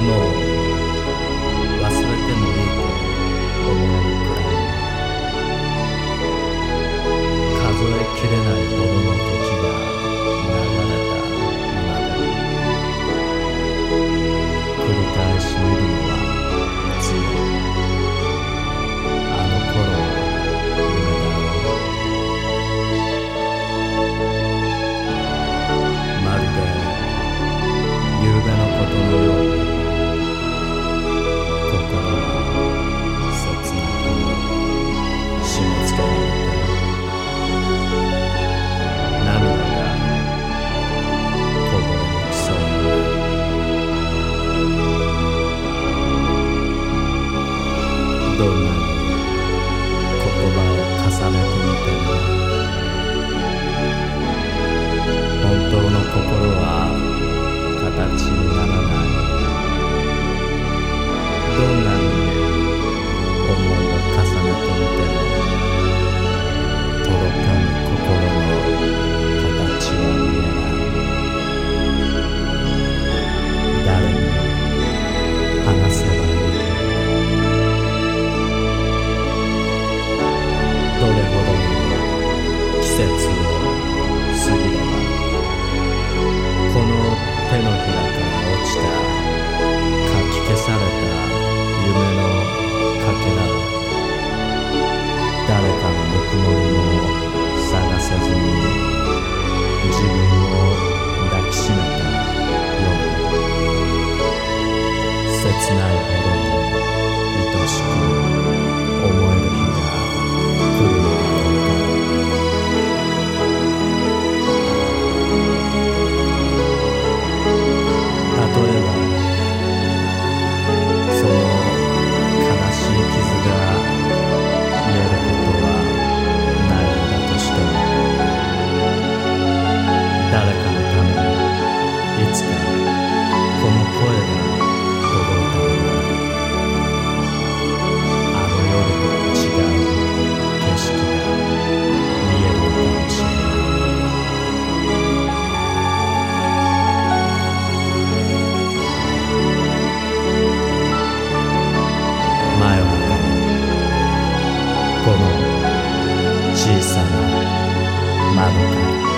もう忘れてもいいと思うくらい数えきれないどんなに言葉を重ねてみても本当の心切ないほどに愛しく思える日が来るのだろうか例えばその悲しい傷が癒えることはないのだとしても誰か小さな窓から。